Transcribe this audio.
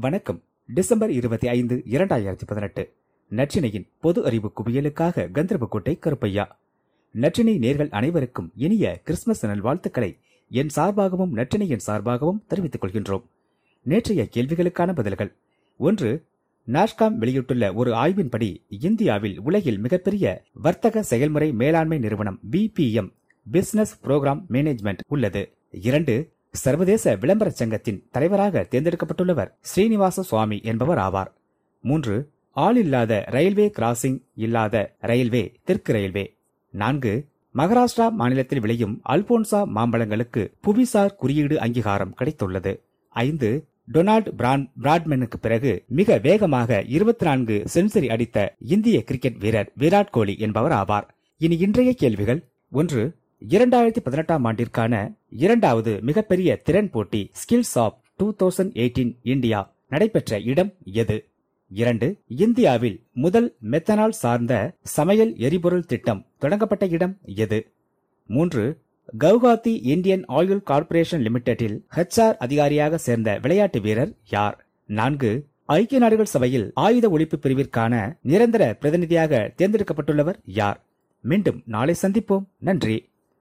வணக்கம். டிசம்பர் இருபத்தி ஐந்து இரண்டாயிரத்தி பதினெட்டு. நற்றினையின் பொது அறிவு குவியலுக்காக கந்தர்போட்டை கருப்பையா. நற்றினை நேர்கள் அனைவருக்கும் இனிய கிறிஸ்துமஸ் நல்வாழ்த்துக்களை என் சார்பாகவும் நற்றினையின் சார்பாகவும் தெரிவித்துக் கொள்கின்றோம். நேற்றைய கேள்விகளுக்கான பதில்கள். ஒன்று நாஷ்காம் வெளியிட்டுள்ள ஒரு ஆய்வின்படி இந்தியாவில் உலகில் மிகப்பெரிய வர்த்தக செயல்முறை மேலாண்மை நிறுவனம் பிபிஎம் பிசினஸ் புரோகிராம் மேனேஜ்மெண்ட் உள்ளது. இரண்டு சர்வதேச விளம்பர சங்கத்தின் தலைவராக தேர்ந்தெடுக்கப்பட்டுள்ளவர் ஸ்ரீனிவாச சுவாமி என்பவர் ஆவார். மூன்று ஆள் இல்லாத ரயில்வே கிராசிங் இல்லாத ரயில்வே தெற்கு ரயில்வே. நான்கு மகாராஷ்டிரா மாநிலத்தில் விளையும் அல்போன்சா மாம்பழங்களுக்கு புவிசார் குறியீடு அங்கீகாரம் கிடைத்துள்ளது. ஐந்து டொனால்ட் பிரான் பிராட்மேனுக்கு பிறகு மிக வேகமாக இருபத்தி நான்கு செஞ்சுரி அடித்த இந்திய கிரிக்கெட் வீரர் விராட் கோலி என்பவர் ஆவார். இனி இன்றைய கேள்விகள் ஒன்று இரண்டாயிரத்தி பதினெட்டாம் ஆண்டிற்கான இரண்டாவது மிகப்பெரிய திறன் போட்டி skills of two thousand eighteen India நடைபெற்ற இடம் எது? இரண்டு இந்தியாவில் முதல் மெத்தனால் சார்ந்த சமையல் எரிபொருள் திட்டம் தொடங்கப்பட்ட இடம் எது? மூன்று கவுஹாத்தி இந்தியன் ஆயில் கார்ப்பரேஷன் லிமிடெடில் ஹெச்ஆர் அதிகாரியாக சேர்ந்த விளையாட்டு வீரர் யார்? நான்கு ஐக்கிய நாடுகள் சபையில் ஆயுத ஒழிப்பு பிரிவிற்கான நிரந்தர பிரதிநிதியாக தேர்ந்தெடுக்கப்பட்டுள்ளவர் யார்? மீண்டும் நாளை சந்திப்போம். நன்றி.